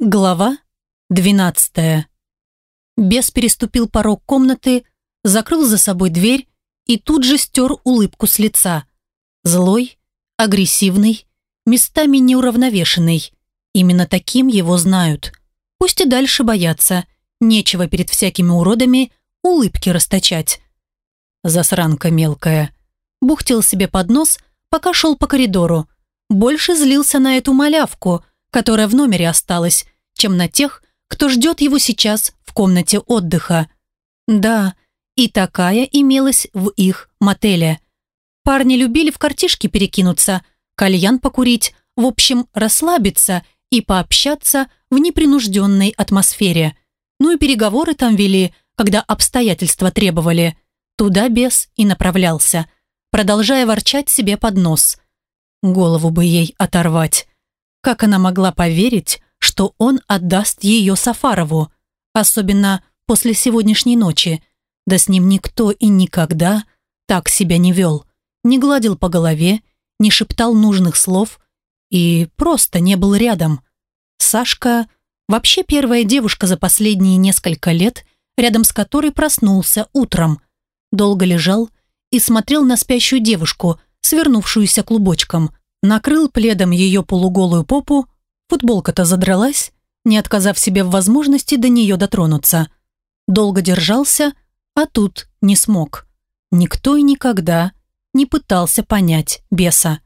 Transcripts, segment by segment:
Глава двенадцатая. Бес переступил порог комнаты, закрыл за собой дверь и тут же стер улыбку с лица. Злой, агрессивный, местами неуравновешенный. Именно таким его знают. Пусть и дальше боятся. Нечего перед всякими уродами улыбки расточать. Засранка мелкая. Бухтел себе под нос, пока шел по коридору. Больше злился на эту малявку – которая в номере осталась, чем на тех, кто ждет его сейчас в комнате отдыха. Да, и такая имелась в их мотеле. Парни любили в картишки перекинуться, кальян покурить, в общем, расслабиться и пообщаться в непринужденной атмосфере. Ну и переговоры там вели, когда обстоятельства требовали. Туда бес и направлялся, продолжая ворчать себе под нос. Голову бы ей оторвать. Как она могла поверить, что он отдаст ее Сафарову, особенно после сегодняшней ночи? Да с ним никто и никогда так себя не вел. Не гладил по голове, не шептал нужных слов и просто не был рядом. Сашка вообще первая девушка за последние несколько лет, рядом с которой проснулся утром. Долго лежал и смотрел на спящую девушку, свернувшуюся клубочком накрыл пледом ее полуголую попу, футболка-то задралась, не отказав себе в возможности до нее дотронуться. Долго держался, а тут не смог. Никто и никогда не пытался понять беса.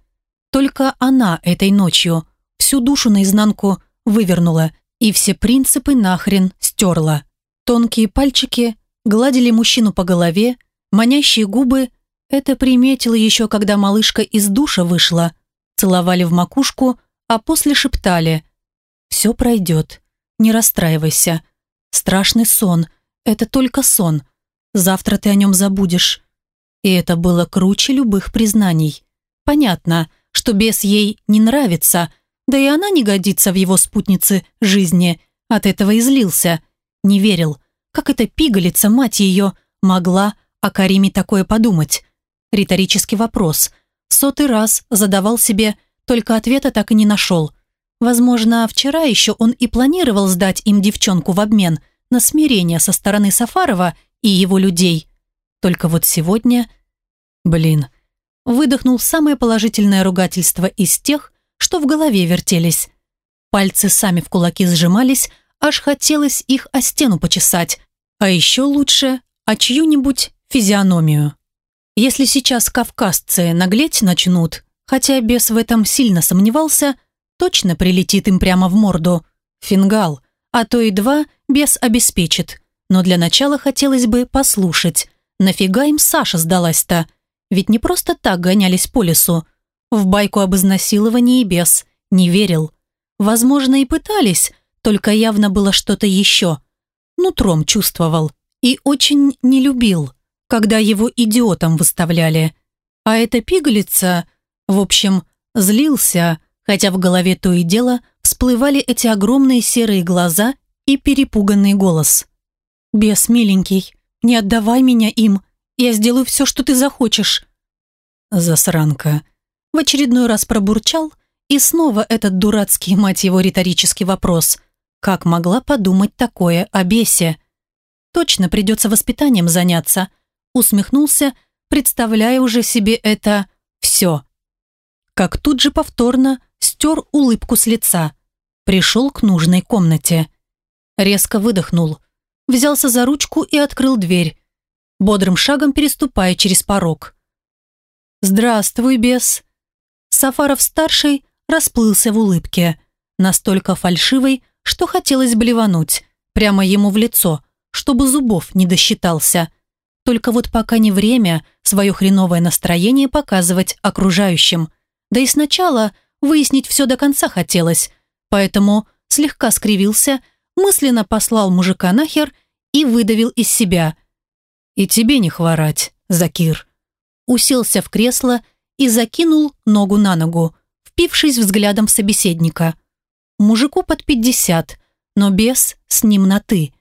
Только она этой ночью всю душу наизнанку вывернула и все принципы нахрен стерла. Тонкие пальчики гладили мужчину по голове, манящие губы – это приметила еще, когда малышка из душа вышла – целовали в макушку, а после шептали «Все пройдет, не расстраивайся. Страшный сон, это только сон. Завтра ты о нем забудешь». И это было круче любых признаний. Понятно, что бес ей не нравится, да и она не годится в его спутнице жизни. От этого и злился. Не верил, как эта пигалица, мать ее, могла о Кариме такое подумать. Риторический вопрос – сотый раз задавал себе, только ответа так и не нашел. Возможно, вчера еще он и планировал сдать им девчонку в обмен на смирение со стороны Сафарова и его людей. Только вот сегодня... Блин. Выдохнул самое положительное ругательство из тех, что в голове вертелись. Пальцы сами в кулаки сжимались, аж хотелось их о стену почесать, а еще лучше о чью-нибудь физиономию. Если сейчас кавказцы наглеть начнут, хотя бес в этом сильно сомневался, точно прилетит им прямо в морду. Фингал, а то и два бес обеспечит. Но для начала хотелось бы послушать, нафига им Саша сдалась-то? Ведь не просто так гонялись по лесу. В байку об изнасиловании бес не верил. Возможно, и пытались, только явно было что-то еще. Нутром чувствовал и очень не любил когда его идиотом выставляли. А эта пигалица, в общем, злился, хотя в голове то и дело всплывали эти огромные серые глаза и перепуганный голос. «Бес, миленький, не отдавай меня им, я сделаю все, что ты захочешь». Засранка. В очередной раз пробурчал, и снова этот дурацкий, мать его, риторический вопрос. Как могла подумать такое о бесе? Точно придется воспитанием заняться – усмехнулся, представляя уже себе это «все». Как тут же повторно стер улыбку с лица. Пришел к нужной комнате. Резко выдохнул. Взялся за ручку и открыл дверь, бодрым шагом переступая через порог. «Здравствуй, бес!» Сафаров-старший расплылся в улыбке, настолько фальшивой, что хотелось блевануть, прямо ему в лицо, чтобы зубов не досчитался – только вот пока не время свое хреновое настроение показывать окружающим. Да и сначала выяснить все до конца хотелось, поэтому слегка скривился, мысленно послал мужика нахер и выдавил из себя. «И тебе не хворать, Закир». Уселся в кресло и закинул ногу на ногу, впившись взглядом в собеседника. Мужику под пятьдесят, но без с ним на «ты».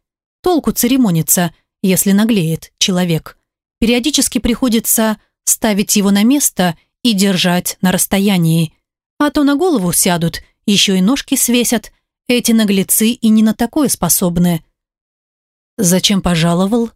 Толку церемониться – если наглеет человек. Периодически приходится ставить его на место и держать на расстоянии. А то на голову сядут, еще и ножки свесят. эти наглецы и не на такое способны. Зачем пожаловал?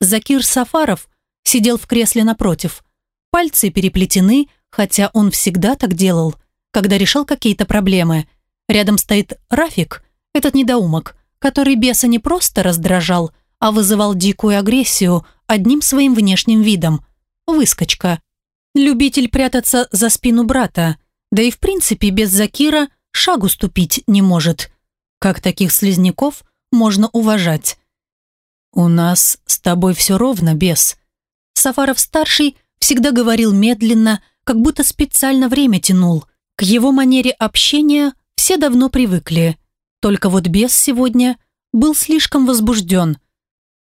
Закир Сафаров сидел в кресле напротив. Пальцы переплетены, хотя он всегда так делал, когда решал какие-то проблемы. Рядом стоит Рафик, этот недоумок, который беса не просто раздражал, а вызывал дикую агрессию одним своим внешним видом. Выскочка. Любитель прятаться за спину брата, да и в принципе без Закира шагу ступить не может. Как таких слизняков можно уважать? «У нас с тобой все ровно, бес». Сафаров-старший всегда говорил медленно, как будто специально время тянул. К его манере общения все давно привыкли. Только вот бес сегодня был слишком возбужден.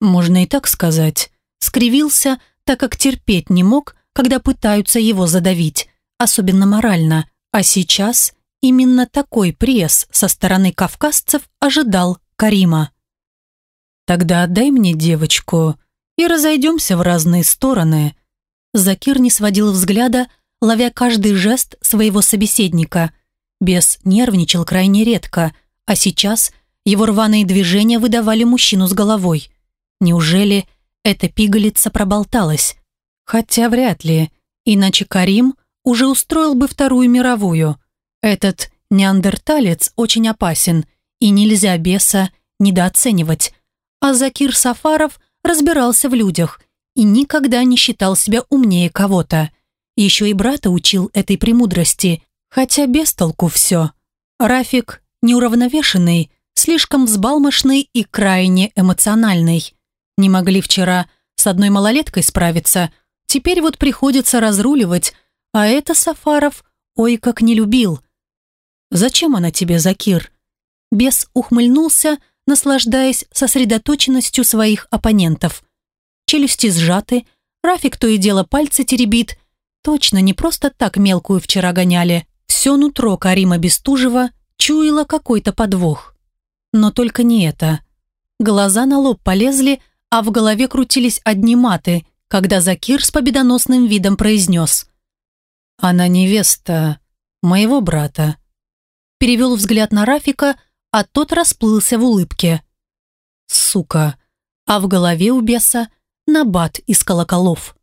Можно и так сказать. Скривился, так как терпеть не мог, когда пытаются его задавить, особенно морально. А сейчас именно такой пресс со стороны кавказцев ожидал Карима. «Тогда отдай мне девочку и разойдемся в разные стороны». Закир не сводил взгляда, ловя каждый жест своего собеседника. Бес нервничал крайне редко, а сейчас его рваные движения выдавали мужчину с головой. Неужели эта пигалица проболталась? Хотя вряд ли, иначе Карим уже устроил бы Вторую мировую. Этот неандерталец очень опасен, и нельзя беса недооценивать. А Закир Сафаров разбирался в людях и никогда не считал себя умнее кого-то. Еще и брата учил этой премудрости, хотя без толку все. Рафик неуравновешенный, слишком взбалмошный и крайне эмоциональный. Не могли вчера с одной малолеткой справиться, теперь вот приходится разруливать, а это Сафаров ой как не любил. «Зачем она тебе, Закир?» Бес ухмыльнулся, наслаждаясь сосредоточенностью своих оппонентов. Челюсти сжаты, Рафик то и дело пальцы теребит. Точно не просто так мелкую вчера гоняли. Все нутро Карима Бестужева чуяло какой-то подвох. Но только не это. Глаза на лоб полезли, а в голове крутились одни маты, когда Закир с победоносным видом произнес «Она невеста моего брата». Перевел взгляд на Рафика, а тот расплылся в улыбке. «Сука!» А в голове у беса набат из колоколов.